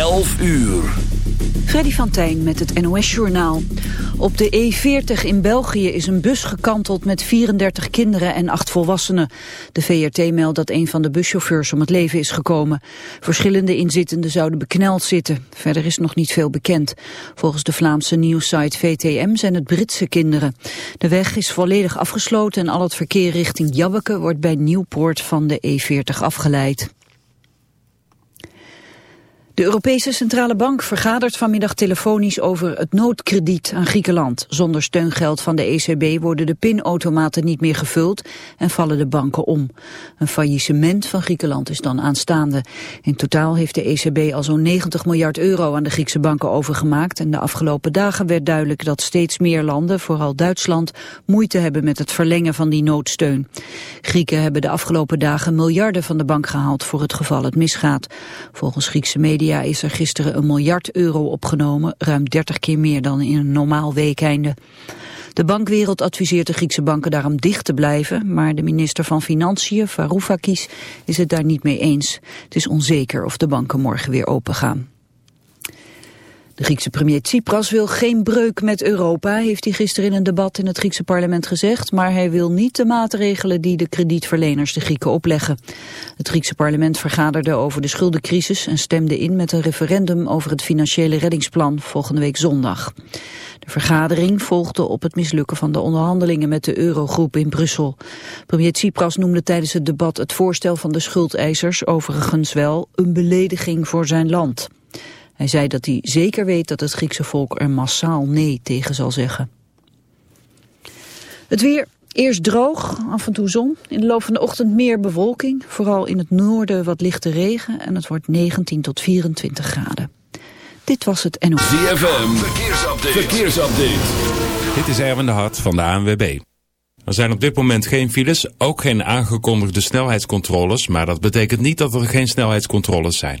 11 uur. Freddy van Tijn met het NOS-journaal. Op de E40 in België is een bus gekanteld met 34 kinderen en 8 volwassenen. De VRT meldt dat een van de buschauffeurs om het leven is gekomen. Verschillende inzittenden zouden bekneld zitten. Verder is nog niet veel bekend. Volgens de Vlaamse nieuwssite VTM zijn het Britse kinderen. De weg is volledig afgesloten en al het verkeer richting Jabbeke wordt bij Nieuwpoort van de E40 afgeleid. De Europese Centrale Bank vergadert vanmiddag telefonisch over het noodkrediet aan Griekenland. Zonder steungeld van de ECB worden de pinautomaten niet meer gevuld en vallen de banken om. Een faillissement van Griekenland is dan aanstaande. In totaal heeft de ECB al zo'n 90 miljard euro aan de Griekse banken overgemaakt. En de afgelopen dagen werd duidelijk dat steeds meer landen, vooral Duitsland, moeite hebben met het verlengen van die noodsteun. Grieken hebben de afgelopen dagen miljarden van de bank gehaald voor het geval het misgaat. Volgens Griekse media is er gisteren een miljard euro opgenomen, ruim 30 keer meer dan in een normaal weekeinde. De bankwereld adviseert de Griekse banken daarom dicht te blijven, maar de minister van Financiën, Varoufakis, is het daar niet mee eens. Het is onzeker of de banken morgen weer open gaan. De Griekse premier Tsipras wil geen breuk met Europa, heeft hij gisteren in een debat in het Griekse parlement gezegd, maar hij wil niet de maatregelen die de kredietverleners de Grieken opleggen. Het Griekse parlement vergaderde over de schuldencrisis en stemde in met een referendum over het financiële reddingsplan volgende week zondag. De vergadering volgde op het mislukken van de onderhandelingen met de eurogroep in Brussel. Premier Tsipras noemde tijdens het debat het voorstel van de schuldeisers overigens wel een belediging voor zijn land. Hij zei dat hij zeker weet dat het Griekse volk er massaal nee tegen zal zeggen. Het weer, eerst droog, af en toe zon. In de loop van de ochtend meer bewolking. Vooral in het noorden wat lichte regen. En het wordt 19 tot 24 graden. Dit was het NOS. ZFM, verkeersupdate. verkeersupdate. Dit is Erwin de Hart van de ANWB. Er zijn op dit moment geen files, ook geen aangekondigde snelheidscontroles. Maar dat betekent niet dat er geen snelheidscontroles zijn.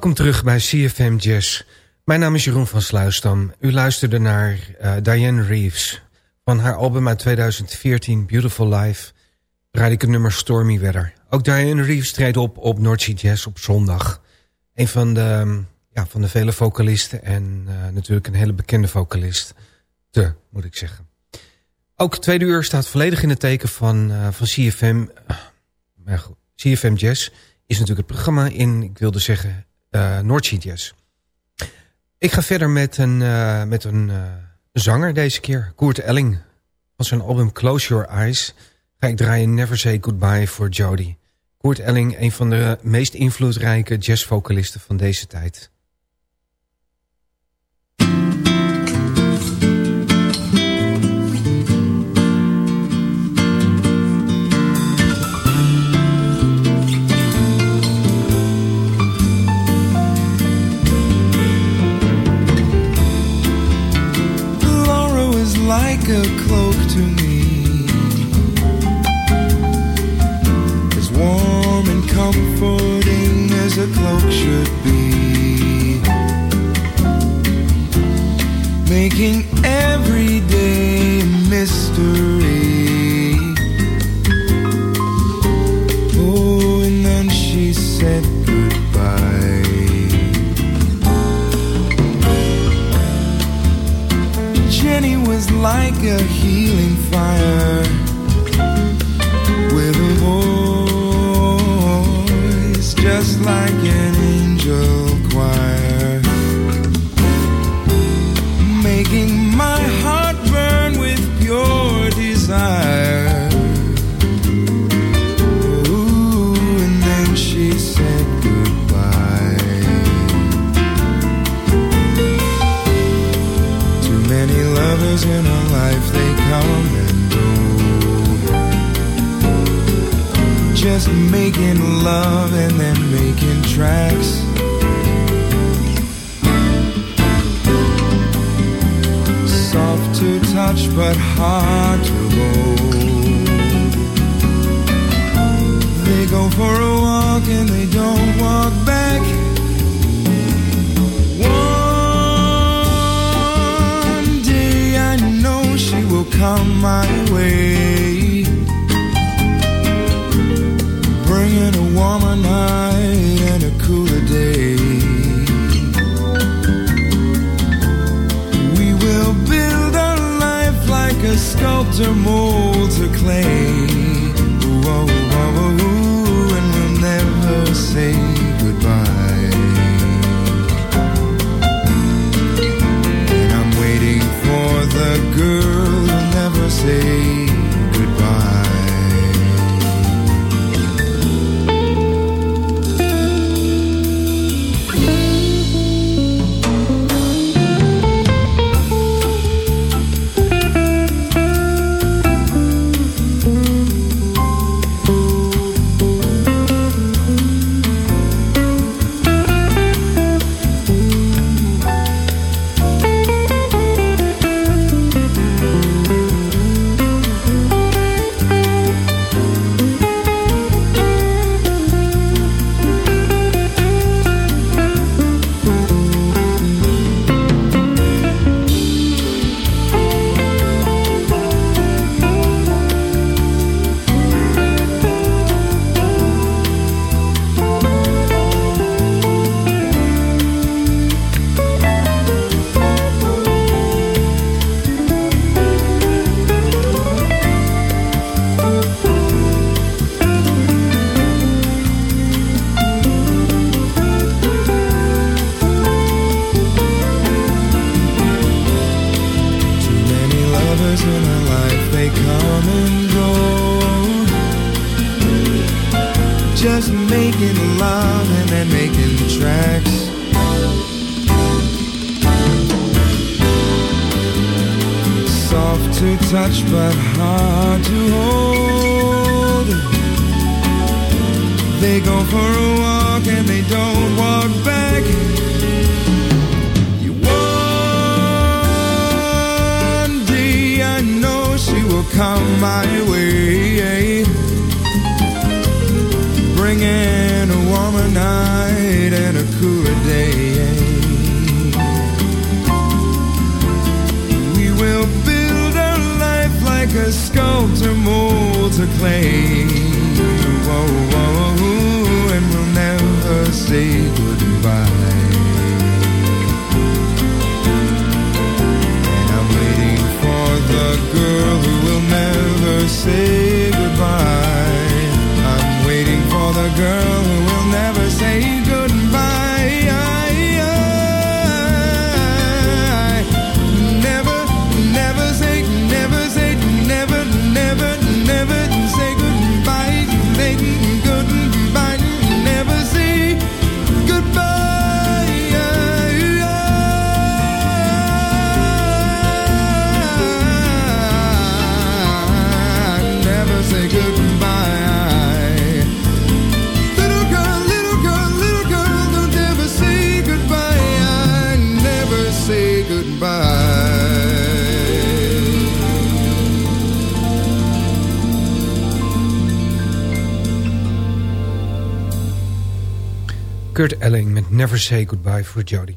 Welkom terug bij CFM Jazz. Mijn naam is Jeroen van Sluisdam. U luisterde naar eh, Diane Reeves. Van haar album uit 2014, Beautiful Life, draaide ik het nummer Stormy Weather. Ook Diane Reeves treedt op op North Jazz op zondag. Een van de, ehm, ja, van de vele vocalisten en eh, natuurlijk een hele bekende vocalist. Te, moet ik zeggen. Ook tweede uur staat volledig in het teken van, eh, van CFM. Maar goed, CFM Jazz is natuurlijk het programma in, ik wilde zeggen, uh, Jazz. Ik ga verder met een, uh, met een uh, zanger deze keer, Koert Elling. Van zijn album Close Your Eyes ga ik draaien Never Say Goodbye for Jody. Koert Elling, een van de meest invloedrijke jazzvocalisten van deze tijd. A cloak to me. As warm and comforting as a cloak should be. Making every day a mystery. Jenny was like a healing fire with a voice just like an angel making love and then making tracks. Soft to touch, but hard to hold. They go for a walk and they don't walk back. One day I know she will come my way, warmer night and a cooler day. We will build our life like a sculptor molds a clay. Oh, oh, oh, oh, and we'll never say goodbye. And I'm waiting for the girl who'll never say Never Say Goodbye voor Jody.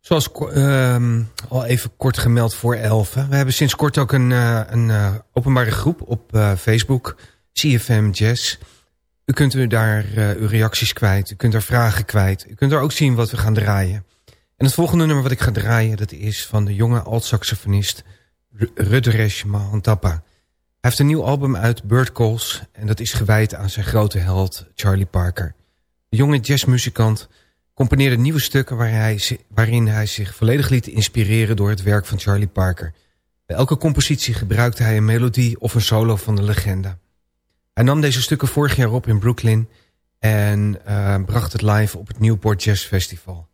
Zoals ehm, al even kort gemeld voor 11. We hebben sinds kort ook een, eh, een eh, openbare groep op eh, Facebook. CFM Jazz. U kunt u daar uw reacties kwijt. U kunt daar vragen kwijt. U kunt daar ook zien wat we gaan draaien. En het volgende nummer wat ik ga draaien... dat is van de jonge alt-saxofonist Ru- Rudresh Mahantappa. Hij heeft een nieuw album uit, Bird Calls... en dat is gewijd aan zijn grote held Charlie Parker. Jonge jazzmuzikant componeerde nieuwe stukken... Hij, waarin hij zich volledig liet inspireren door het werk van Charlie Parker. Bij elke compositie gebruikte hij een melodie of een solo van de legende. Hij nam deze stukken vorig jaar op in Brooklyn... en eh, bracht het live op het Newport Jazz Festival.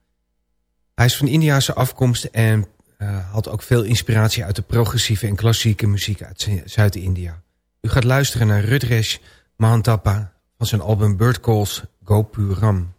Hij is van Indiase afkomst en eh, had ook veel inspiratie... uit de progressieve en klassieke muziek uit Zu- Zuid-India. U gaat luisteren naar Rudresh Mahantappa van zijn album Bird Calls Gopuram.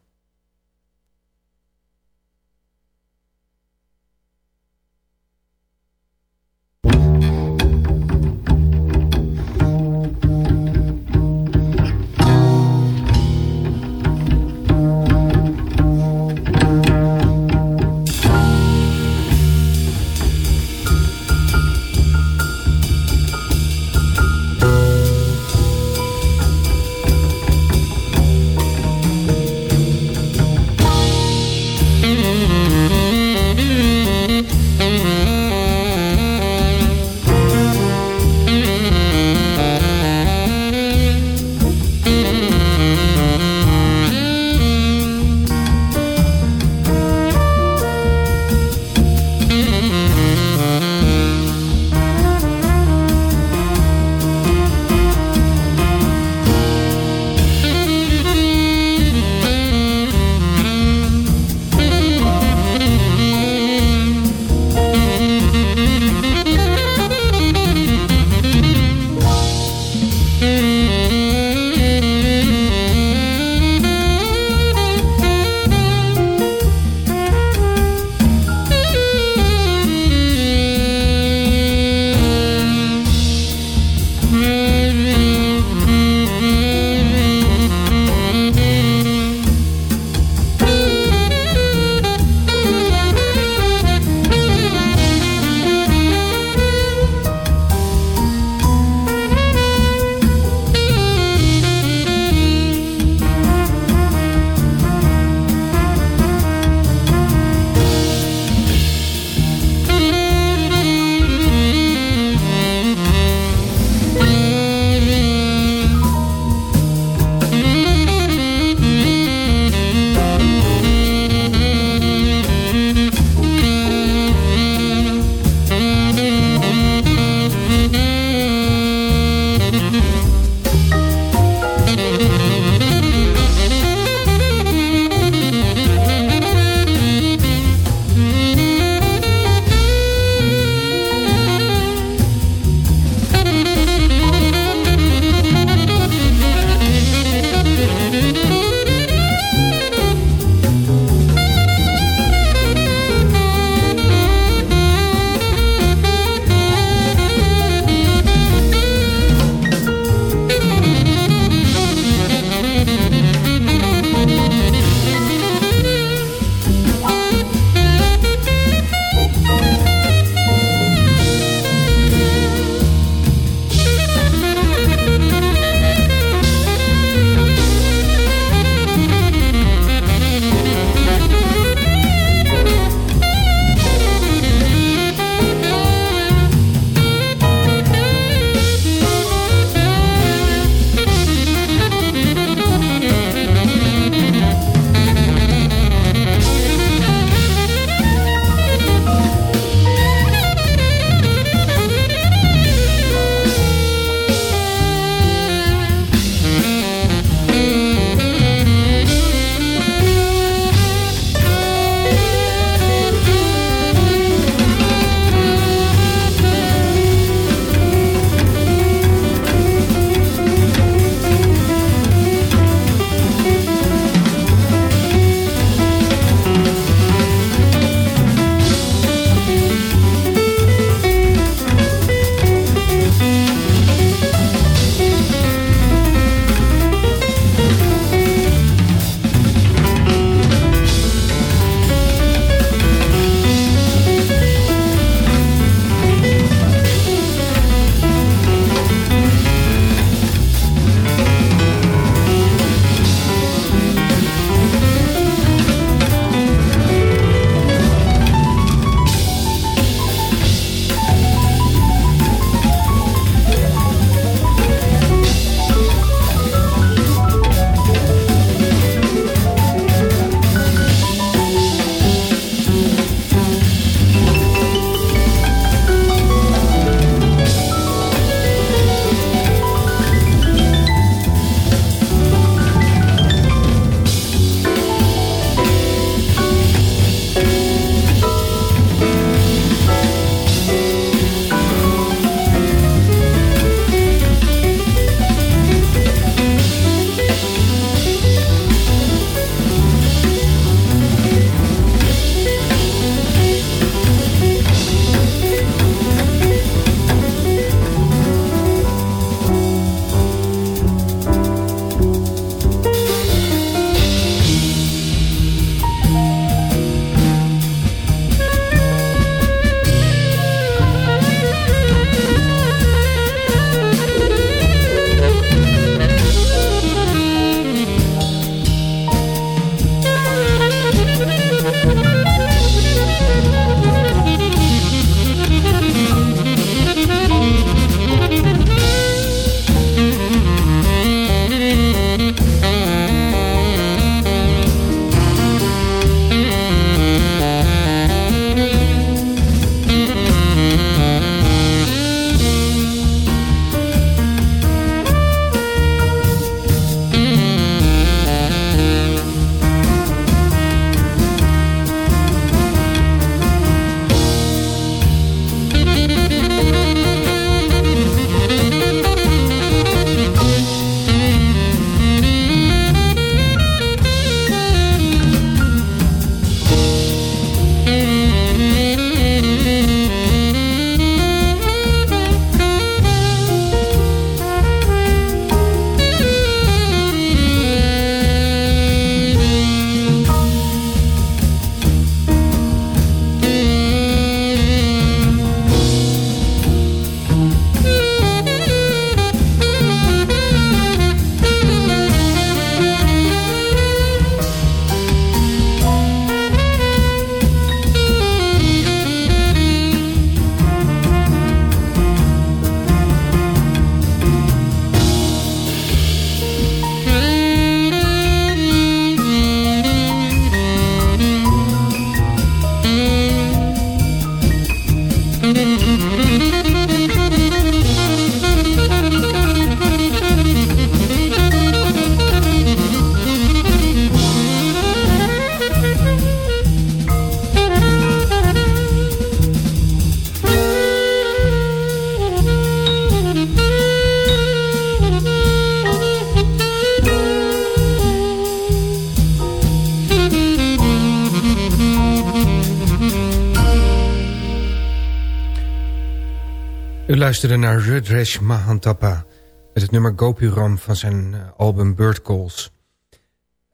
Luisterde naar Rudresh Mahantapa... met het nummer Gopuram van zijn eh, album Bird Calls.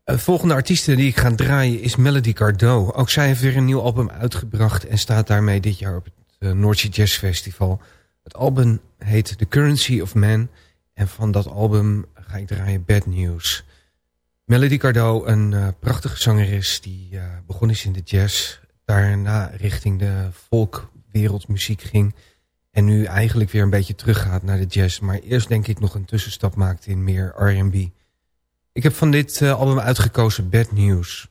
De volgende artieste die ik ga draaien is Melody Gardot. Ook zij heeft weer een nieuw album uitgebracht... en staat daarmee dit jaar op het uh, Noordse Jazz Festival. Het album heet The Currency of Man... en van dat album ga ik draaien Bad News... Melody Gardot, een prachtige zangeres die begonnen is in de jazz. Daarna richting de folkwereldmuziek ging. En nu eigenlijk weer een beetje teruggaat naar de jazz. Maar eerst denk ik nog een tussenstap maakte in meer R&B. Ik heb van dit uh, album uitgekozen Bad News.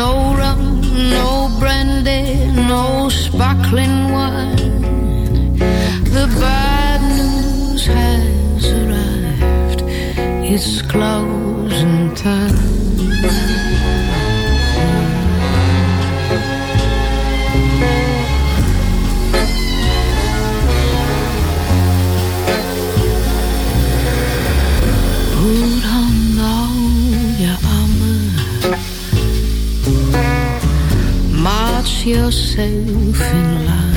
No rum, no brandy, no sparkling wine. The bad news has arrived. It's closing time. Yourself in line.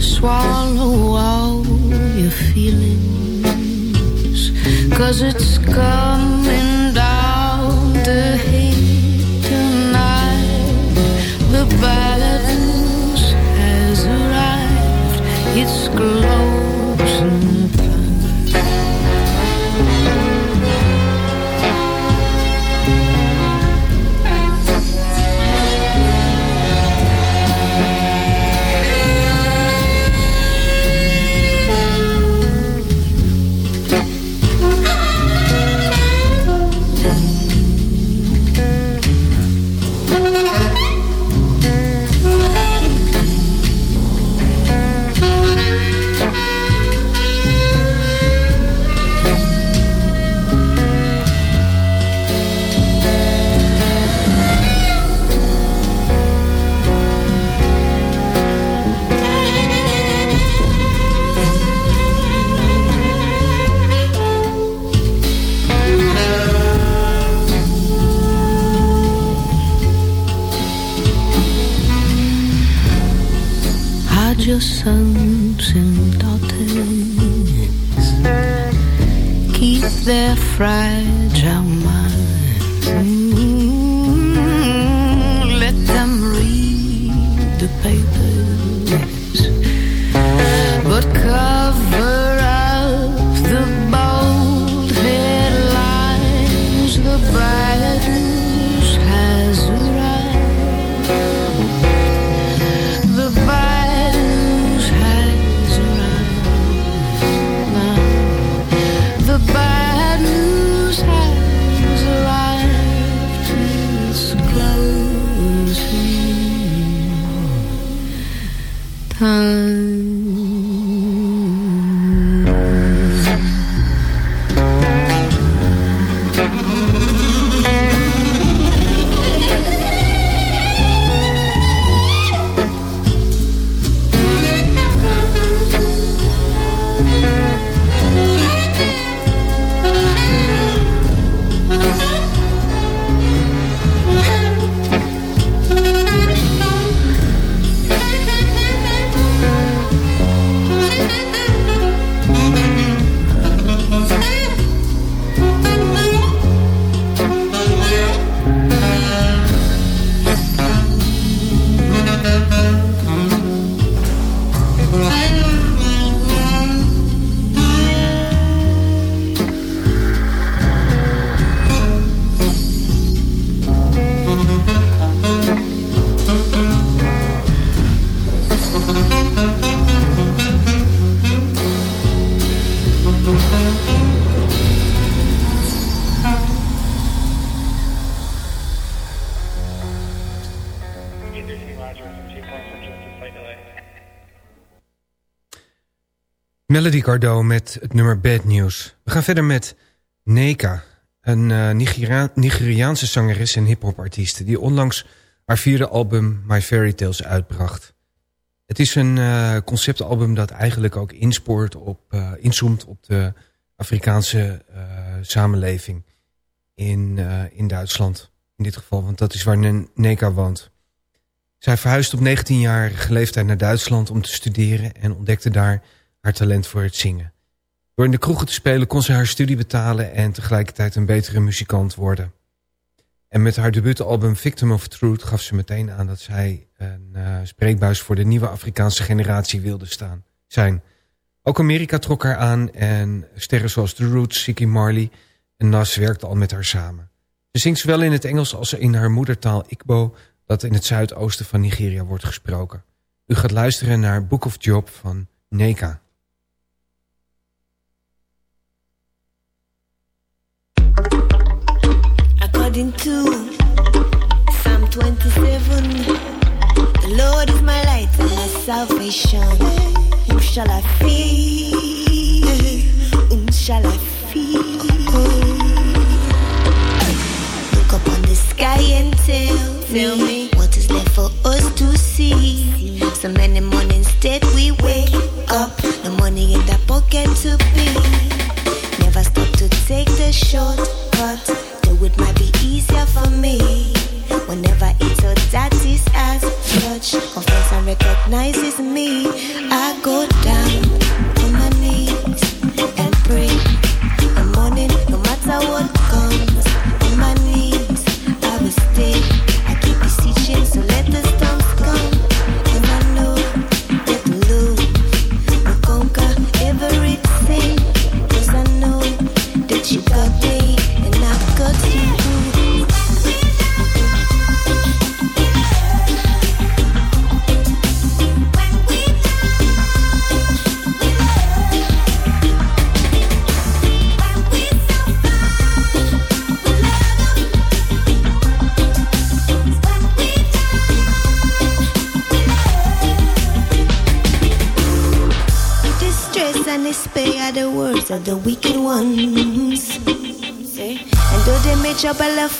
Swallow all your feelings. Cause it's coming down to hate tonight. The news has arrived. It's closing Hide your sons and daughters. Keep their fragile minds. Melody Gardot met het nummer Bad News. We gaan verder met Neka, een Nigeria Nigeriaanse zangeres en hiphopartieste... die onlangs haar vierde album My Fairy Tales uitbracht. Het is een uh, conceptalbum dat eigenlijk ook inspoort op, uh, inzoomt op de Afrikaanse samenleving in, in Duitsland. In dit geval, want dat is waar Neka woont. Zij verhuisde op 19-jarige leeftijd naar Duitsland om te studeren... en ontdekte daar haar talent voor het zingen. Door in de kroegen te spelen kon ze haar studie betalen... en tegelijkertijd een betere muzikant worden. En met haar debuutalbum Victim of Truth gaf ze meteen aan... dat zij een uh, spreekbuis voor de nieuwe Afrikaanse generatie wilde staan, zijn. Ook Amerika trok haar aan en sterren zoals The Roots, Siki Marley en Nas werkten al met haar samen. Ze zingt zowel in het Engels als in haar moedertaal Igbo... dat in het zuidoosten van Nigeria wordt gesproken. U gaat luisteren naar Book of Job van Neka. According to Psalm 27. The Lord is my light and my salvation. Whom shall I fear? Whom shall I fear? Look up on the sky and tell, me what is left for us to see. So many mornings that we wake up, the money in the pocket to be. Never stop to take the shortcut it might be easier for me. Whenever it's so that is as much. Confess and recognizes me. I go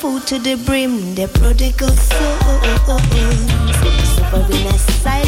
full to the brim, the prodigal soul. Suffering aside.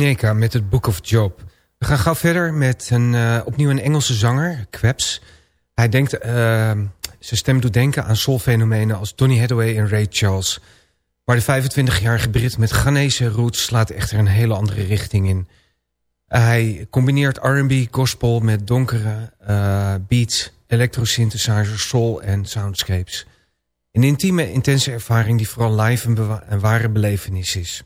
Ineka met het Book of Job. We gaan gauw verder met een, uh, opnieuw een Engelse zanger, Queps. Hij denkt, uh, zijn stem doet denken aan soulfenomenen als Donny Hathaway en Ray Charles. Maar de 25-jarige Brit met Ghanese roots slaat echter een hele andere richting in. Hij combineert R&B, gospel met donkere uh, beats, elektrosynthesizers, soul en soundscapes. Een intieme, intense ervaring die vooral live een, een ware belevenis is.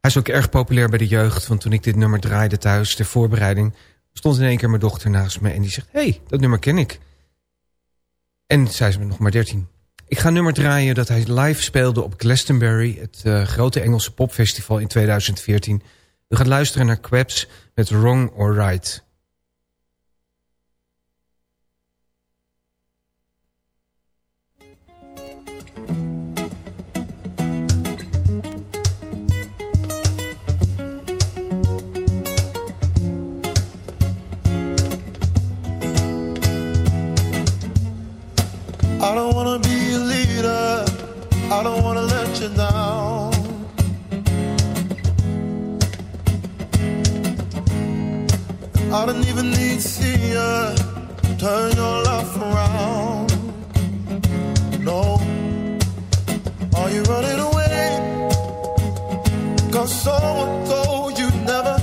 Hij is ook erg populair bij de jeugd, want toen ik dit nummer draaide thuis ter voorbereiding, stond in één keer mijn dochter naast me en die zegt, hey, dat nummer ken ik. En zij is nog maar 13. Ik ga een nummer draaien dat hij live speelde op Glastonbury, het uh, grote Engelse popfestival in 2014. U gaat luisteren naar Quebs met Wrong or Right. I don't wanna let you down. I don't even need to see you turn your life around. No, are you running away? Cause someone told you never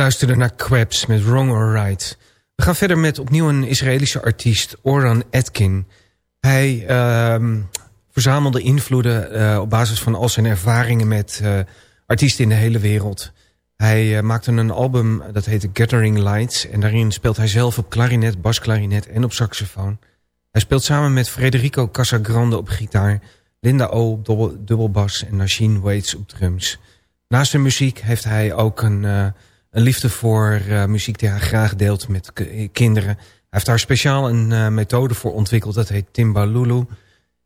luisterde naar Quebs met Wrong or Right. We gaan verder met opnieuw een Israëlische artiest, Oran Etkin. Hij ehm, verzamelde invloeden eh, op basis van al zijn ervaringen met eh, artiesten in de hele wereld. Hij eh, maakte een album dat heette Gathering Lights. En daarin speelt hij zelf op klarinet, basklarinet en op saxofoon. Hij speelt samen met Federico Casagrande op gitaar. Linda O. op dubbel- dubbelbas en Nasheen Waits op drums. Naast zijn muziek heeft hij ook een, een liefde voor eh, muziek die hij graag deelt met kinderen. Hij heeft daar speciaal een eh, methode voor ontwikkeld, dat heet Timbalulu.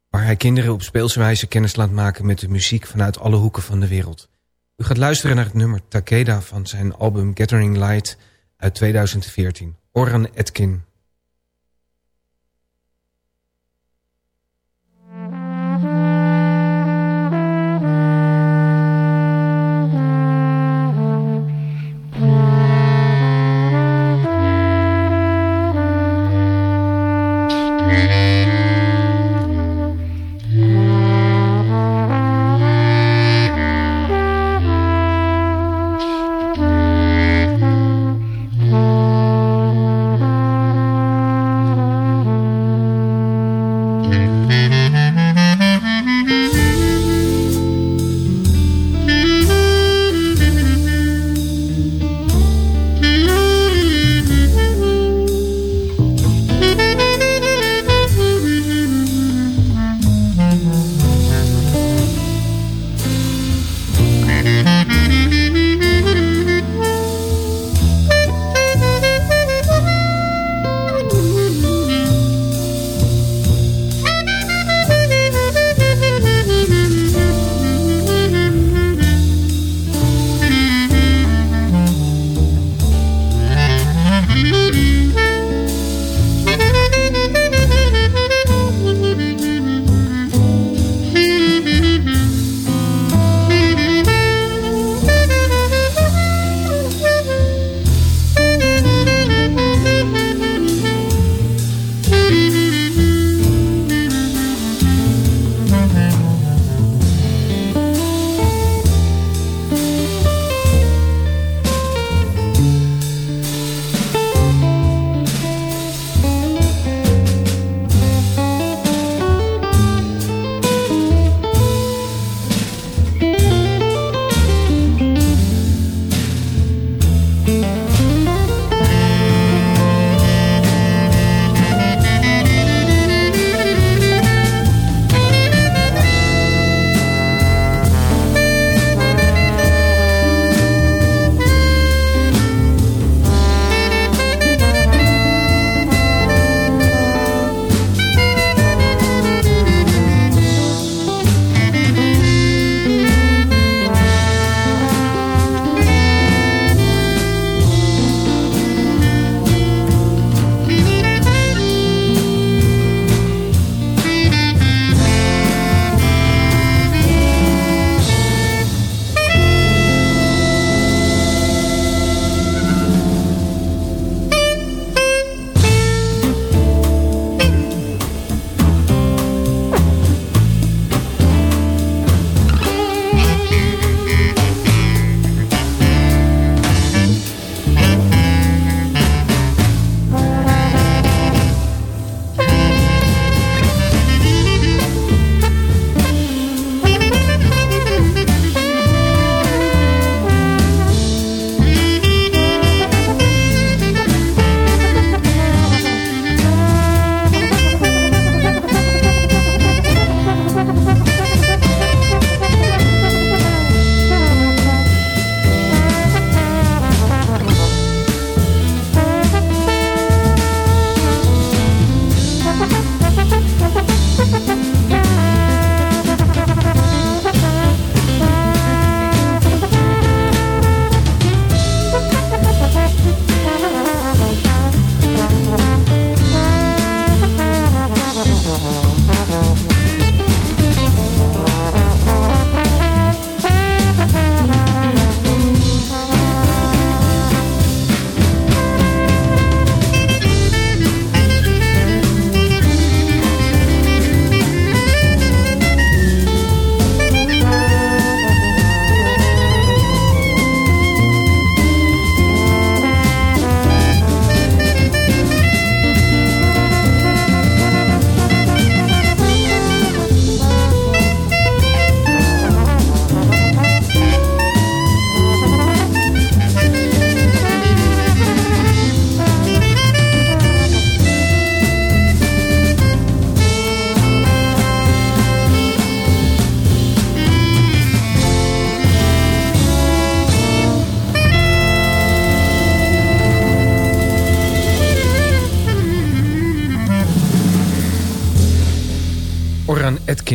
Waar hij kinderen op speelse wijze kennis laat maken met de muziek vanuit alle hoeken van de wereld. U gaat luisteren naar het nummer Takeda van zijn album Gathering Light uit 2014. Oran Etkin.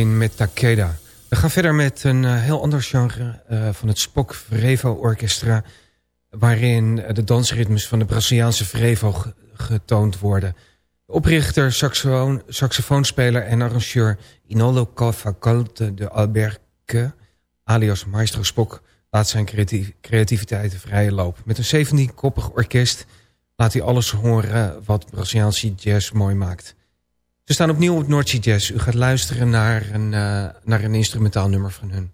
Met Takeda. We gaan verder met een uh, heel ander genre uh, van het Spock Frevo Orchestra... waarin de dansritmes van de Braziliaanse Frevo getoond worden. De oprichter, saxofoon, saxofoonspeler en arrangeur Inolo Cavalcante de Alberque... alias Maestro Spock, laat zijn creativiteit vrije loop. Met een 17-koppig orkest laat hij alles horen wat Braziliaanse jazz mooi maakt... We staan opnieuw op Noordzee Jazz. U gaat luisteren naar een, uh, naar een instrumentaal nummer van hun.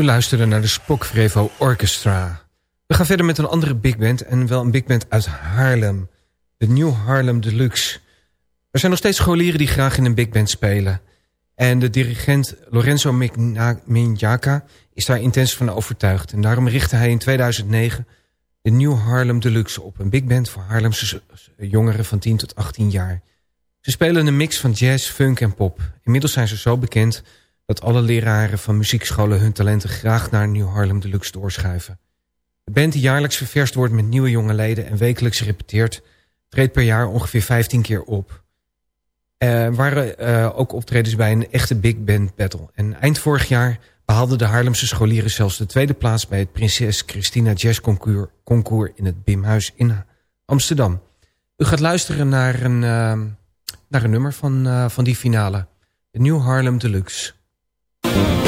U luisterde naar de Spokvrevo Orchestra. We gaan verder met een andere big band en wel een big band uit Haarlem. De New Harlem Deluxe. Er zijn nog steeds scholieren die graag in een big band spelen. En de dirigent Lorenzo Minjaka is daar intens van overtuigd. En daarom richtte hij in 2009 de New Harlem Deluxe op. Een big band voor Haarlemse jongeren van 10 tot 18 jaar. Ze spelen een mix van jazz, funk en pop. Inmiddels zijn ze zo bekend dat alle leraren van muziekscholen hun talenten graag naar New Harlem Deluxe doorschuiven. De band die jaarlijks ververst wordt met nieuwe jonge leden en wekelijks repeteert, treedt per jaar ongeveer 15 keer op. Er waren uh, ook optredens bij een echte big band battle. En eind vorig jaar behaalden de Haarlemse scholieren zelfs de tweede plaats bij het Prinses Christina Jazz Concours, in het Bimhuis in Amsterdam. U gaat luisteren naar een, uh, naar een nummer van, van die finale. De New Harlem Deluxe. Thank you.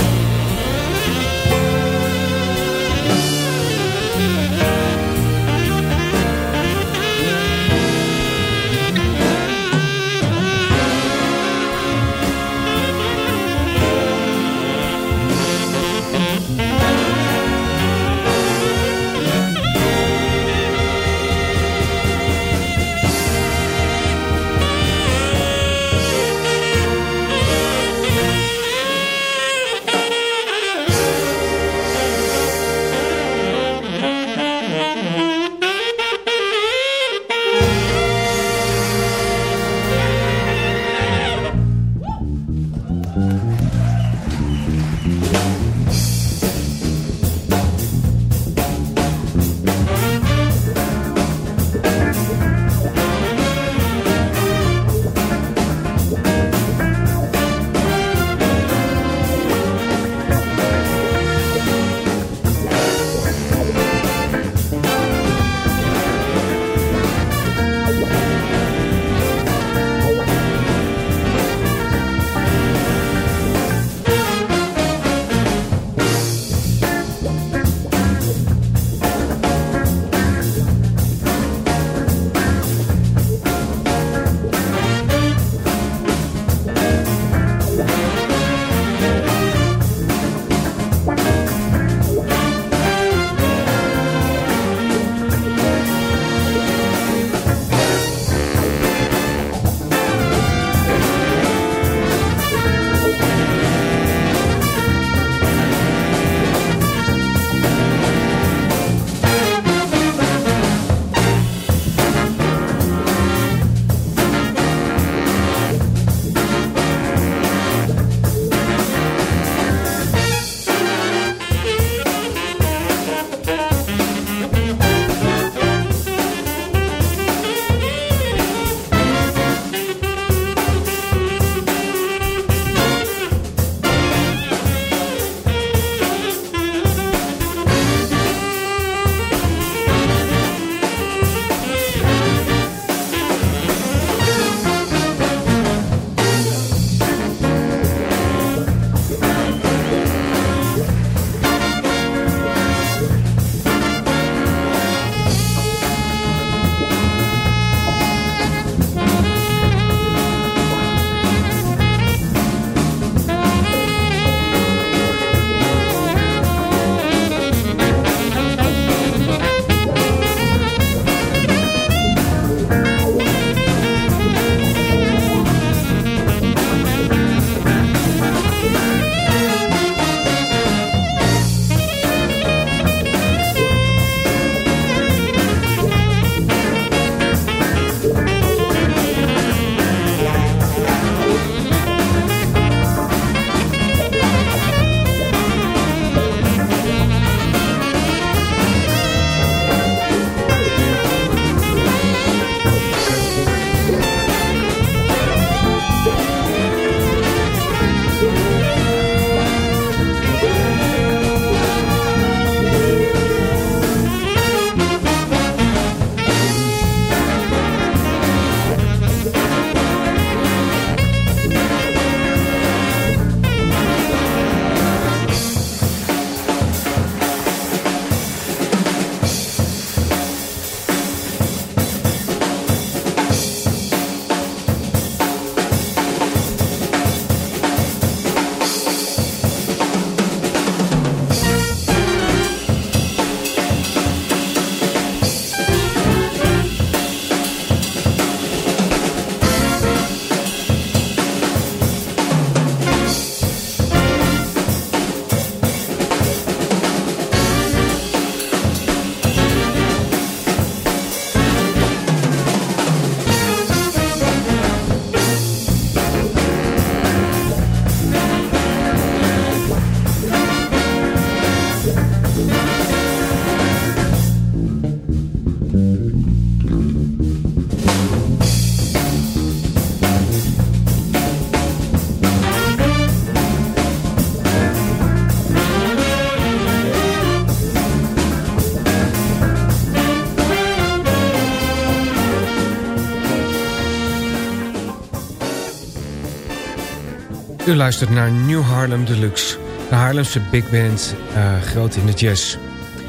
U luistert naar New Harlem Deluxe. De Haarlemse big band, uh, groot in de jazz.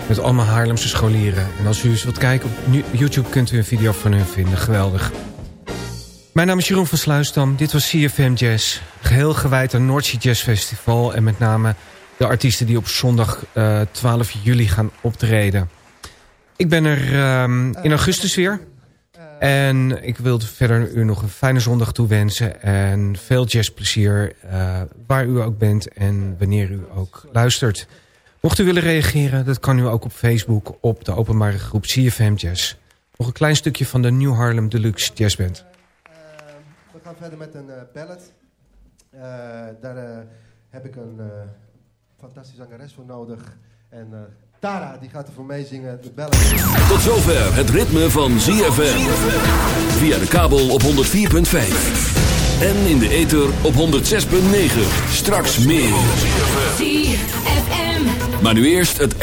Met allemaal Haarlemse scholieren. En als u eens wilt kijken op YouTube kunt u een video van hun vinden. Geweldig. Mijn naam is Jeroen van Sluisdam. Dit was CFM Jazz. Geheel gewijd aan Noordzee Jazz Festival. En met name de artiesten die op zondag uh, 12 juli gaan optreden. Ik ben er um, in augustus weer. En ik wil verder u nog een fijne zondag toewensen. En veel jazzplezier uh, waar u ook bent en wanneer u ook luistert. Mocht u willen reageren, dat kan u ook op Facebook op de openbare groep CFM Jazz. Nog een klein stukje van de New Harlem Deluxe Jazz Band. Uh, we gaan verder met een uh, ballad. Uh, daar heb ik een fantastische zangeres voor nodig. En Tara, die gaat er voor meezingen. De bellen. Tot zover het ritme van ZFM. Via de kabel op 104.5. En in de ether op 106.9. Straks meer. Maar nu eerst het...